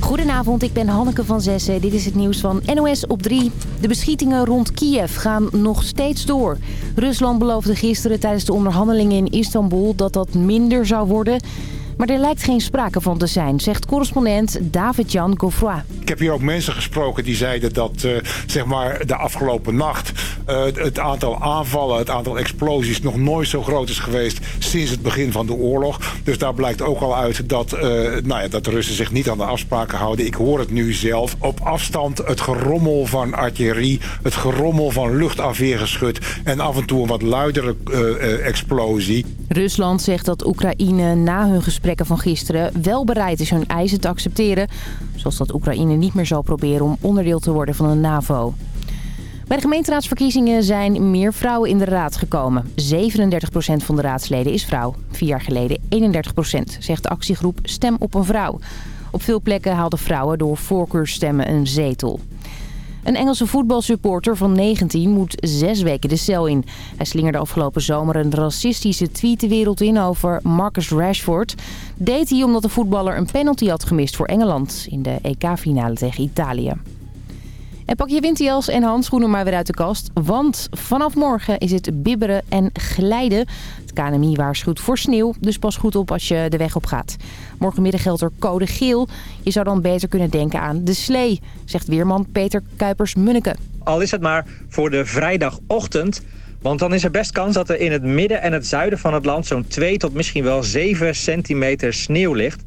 Goedenavond, ik ben Hanneke van Zessen. Dit is het nieuws van NOS op 3. De beschietingen rond Kiev gaan nog steeds door. Rusland beloofde gisteren tijdens de onderhandelingen in Istanbul dat dat minder zou worden... Maar er lijkt geen sprake van te zijn, zegt correspondent David-Jan Goffroy. Ik heb hier ook mensen gesproken die zeiden dat uh, zeg maar de afgelopen nacht... Uh, het aantal aanvallen, het aantal explosies nog nooit zo groot is geweest... sinds het begin van de oorlog. Dus daar blijkt ook al uit dat, uh, nou ja, dat de Russen zich niet aan de afspraken houden. Ik hoor het nu zelf. Op afstand het gerommel van artillerie, het gerommel van luchtafweergeschut... en af en toe een wat luidere explosie. Rusland zegt dat Oekraïne na hun gesprekken van gisteren wel bereid is hun eisen te accepteren. Zoals dat Oekraïne niet meer zal proberen om onderdeel te worden van de NAVO. Bij de gemeenteraadsverkiezingen zijn meer vrouwen in de raad gekomen. 37% van de raadsleden is vrouw. Vier jaar geleden 31%, zegt de actiegroep Stem op een vrouw. Op veel plekken haalden vrouwen door voorkeurstemmen een zetel. Een Engelse voetbalsupporter van 19 moet zes weken de cel in. Hij slingerde afgelopen zomer een racistische tweet de wereld in over Marcus Rashford. Deed hij omdat de voetballer een penalty had gemist voor Engeland in de EK-finale tegen Italië. En pak je winterjas en handschoenen maar weer uit de kast. Want vanaf morgen is het bibberen en glijden. KNMI waarschuwt voor sneeuw, dus pas goed op als je de weg op gaat. Morgenmiddag geldt er code geel. Je zou dan beter kunnen denken aan de slee, zegt weerman Peter Kuipers-Munneke. Al is het maar voor de vrijdagochtend... Want dan is er best kans dat er in het midden en het zuiden van het land... zo'n 2 tot misschien wel 7 centimeter sneeuw ligt.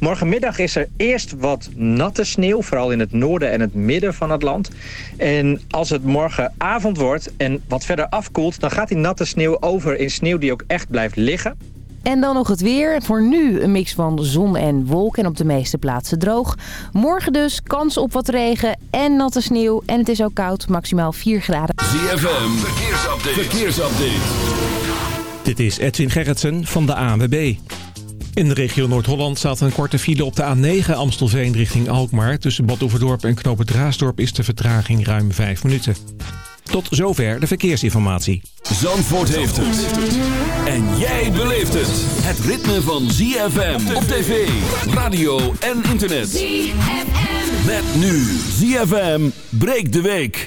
Morgenmiddag is er eerst wat natte sneeuw, vooral in het noorden en het midden van het land. En als het morgenavond wordt en wat verder afkoelt... dan gaat die natte sneeuw over in sneeuw die ook echt blijft liggen. En dan nog het weer. Voor nu een mix van zon en wolken en op de meeste plaatsen droog. Morgen dus kans op wat regen en natte sneeuw. En het is ook koud, maximaal 4 graden. ZFM, verkeersupdate. verkeersupdate. Dit is Edwin Gerritsen van de ANWB. In de regio Noord-Holland staat een korte file op de A9 Amstelveen richting Alkmaar. Tussen Bad Oeverdorp en Knoop Raasdorp is de vertraging ruim 5 minuten. Tot zover de verkeersinformatie. Zandvoort heeft het. En jij beleeft het. Het ritme van ZFM op tv, radio en internet. ZFM. Met nu ZFM breekt de week.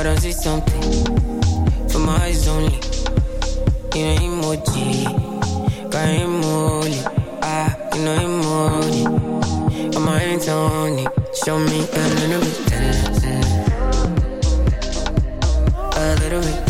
I don't see something for my eyes only. You know emoji, got emoji. Ah, you know emoji. On my hands only, show me a little bit, a little bit.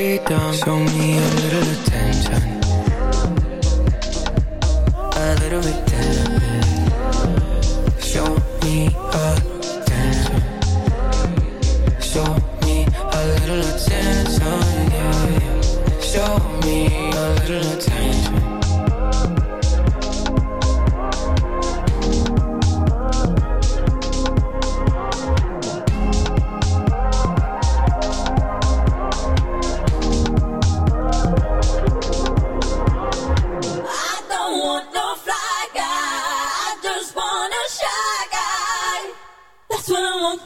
freedom. Show me a little attention. A little attention. Show me attention Show me a little attention, yeah. Show me a little attention.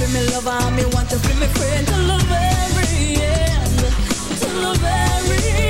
Free me lover, me want to free me friend till the very end, till the very end.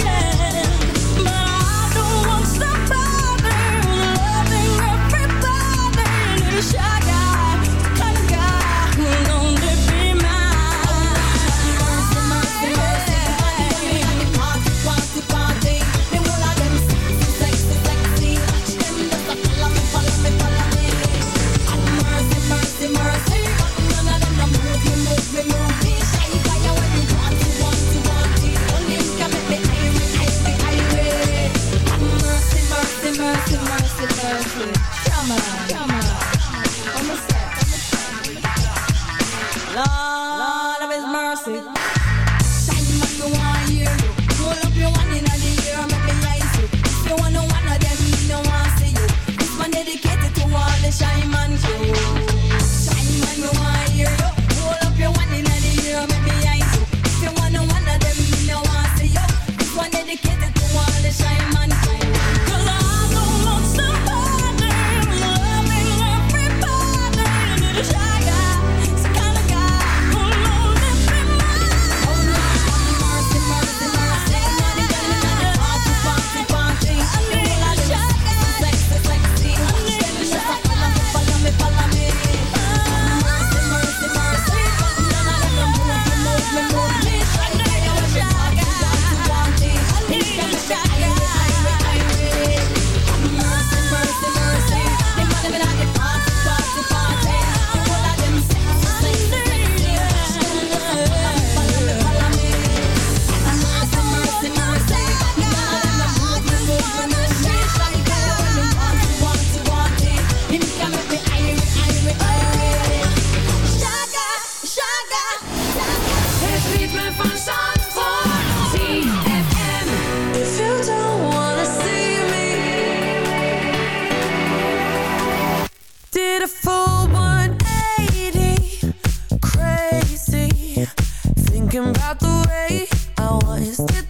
thinking about the way I was.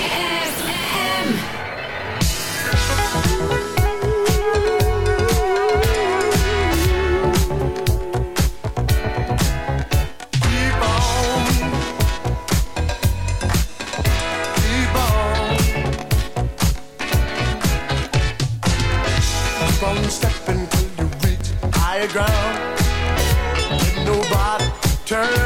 nobody turn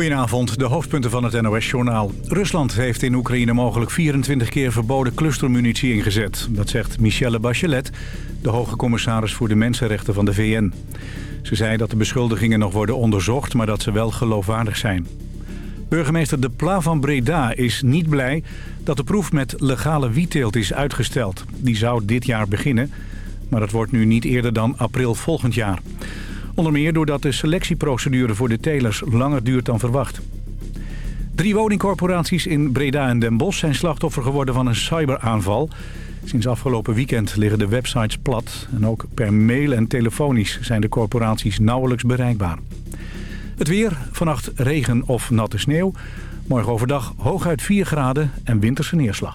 Goedenavond, de hoofdpunten van het NOS-journaal. Rusland heeft in Oekraïne mogelijk 24 keer verboden clustermunitie ingezet. Dat zegt Michelle Bachelet, de hoge commissaris voor de mensenrechten van de VN. Ze zei dat de beschuldigingen nog worden onderzocht, maar dat ze wel geloofwaardig zijn. Burgemeester De Pla van Breda is niet blij dat de proef met legale wietteelt is uitgesteld. Die zou dit jaar beginnen, maar dat wordt nu niet eerder dan april volgend jaar. Onder meer doordat de selectieprocedure voor de telers langer duurt dan verwacht. Drie woningcorporaties in Breda en Den Bosch zijn slachtoffer geworden van een cyberaanval. Sinds afgelopen weekend liggen de websites plat. En ook per mail en telefonisch zijn de corporaties nauwelijks bereikbaar. Het weer, vannacht regen of natte sneeuw. Morgen overdag hooguit 4 graden en winterse neerslag.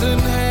doesn't have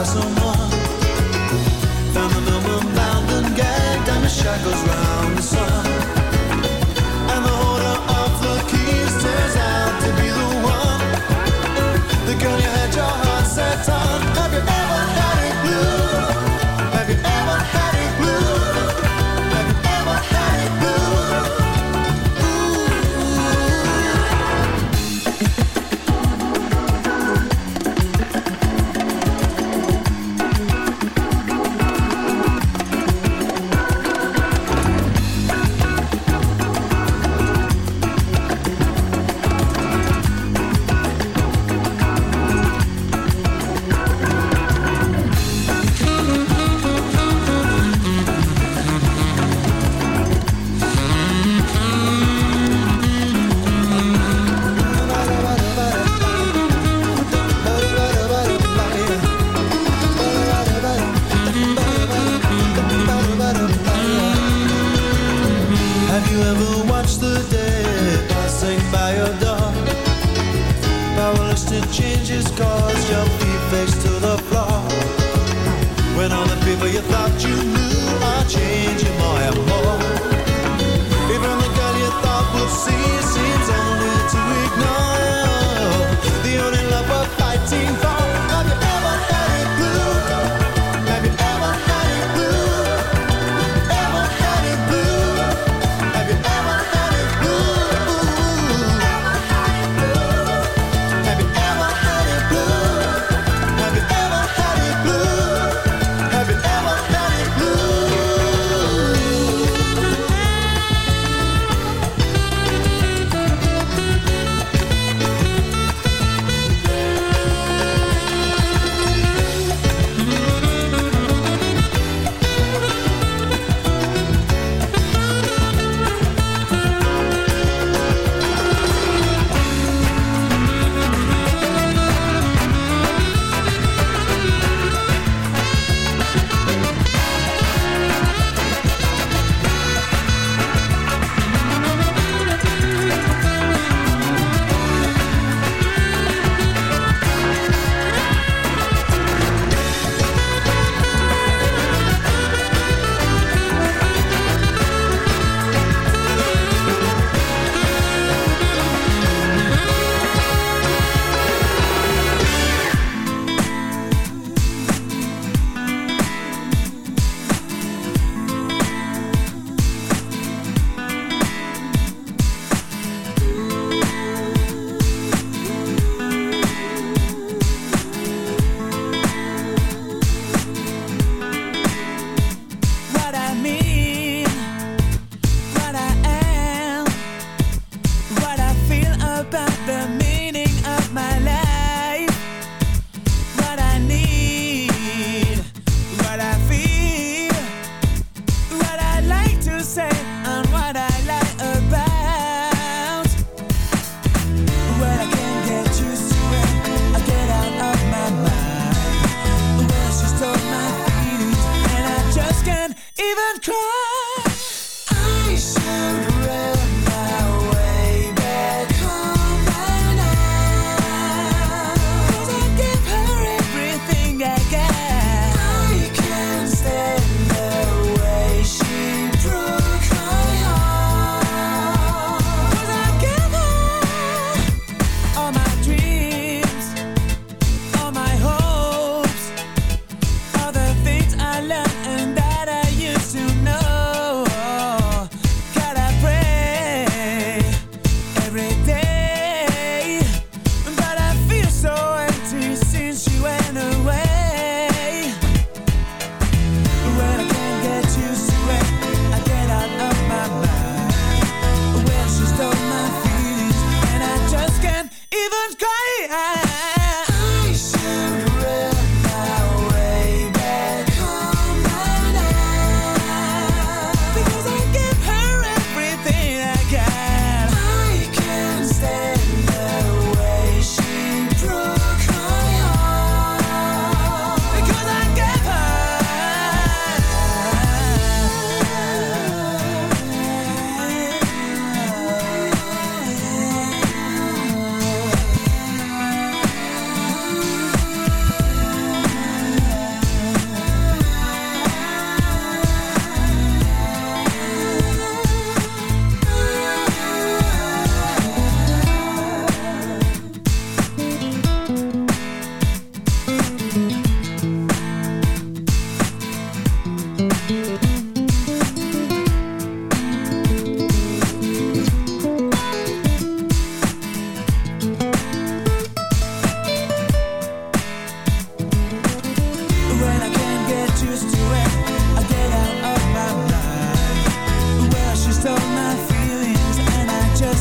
paso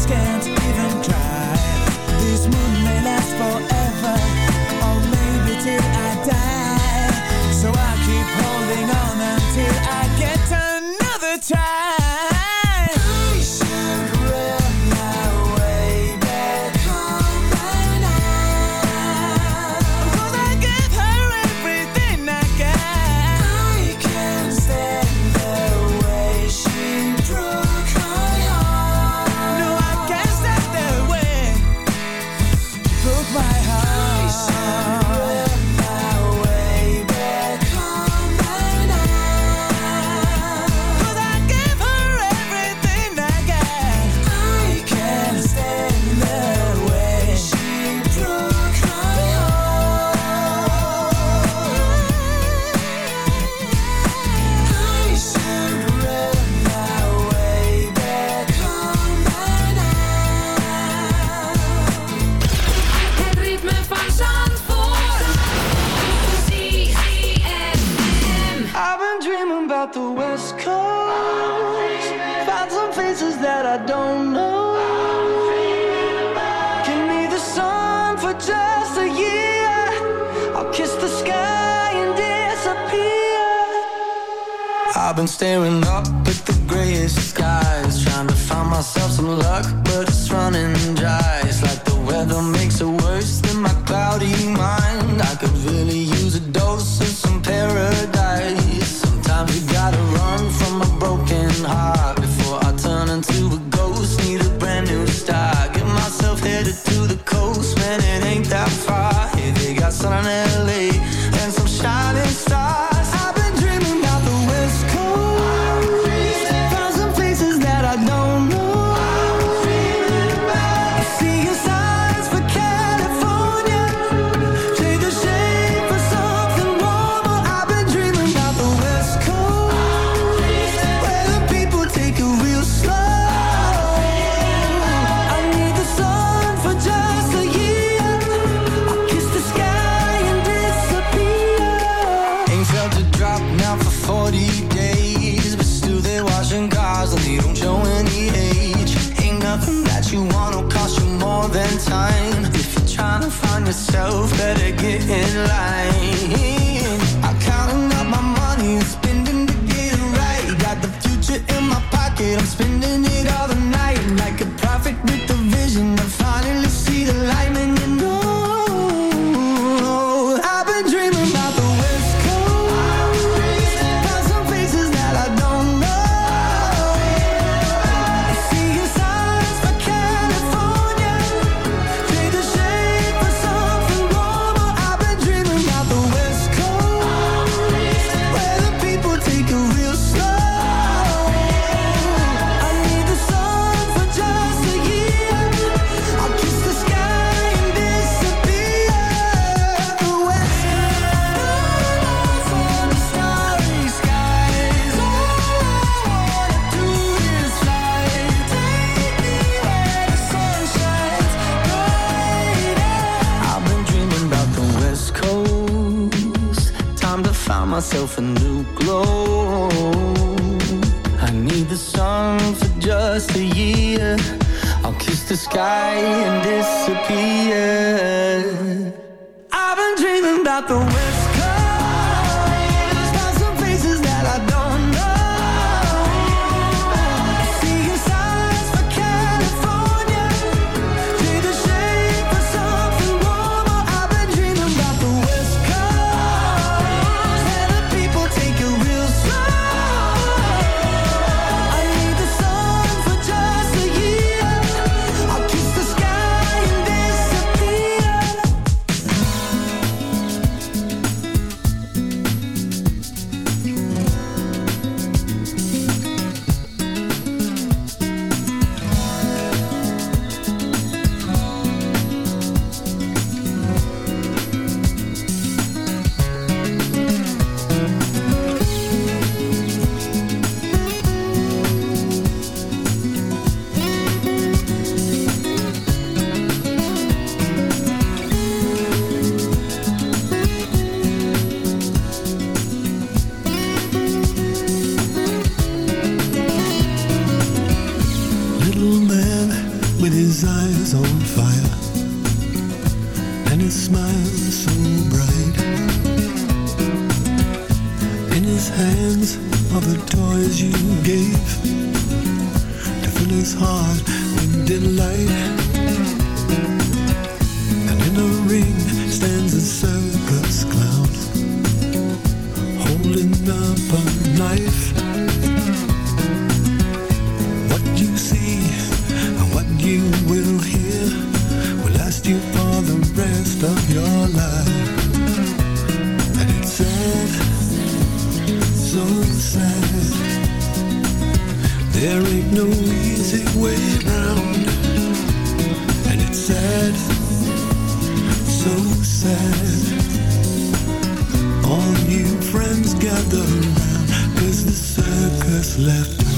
scans. I'll kiss the sky and disappear. I've been dreaming about the west inside There ain't no easy way round. And it's sad, so sad. All new friends gather around Cause the circus left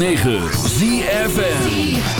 106.9 ZFN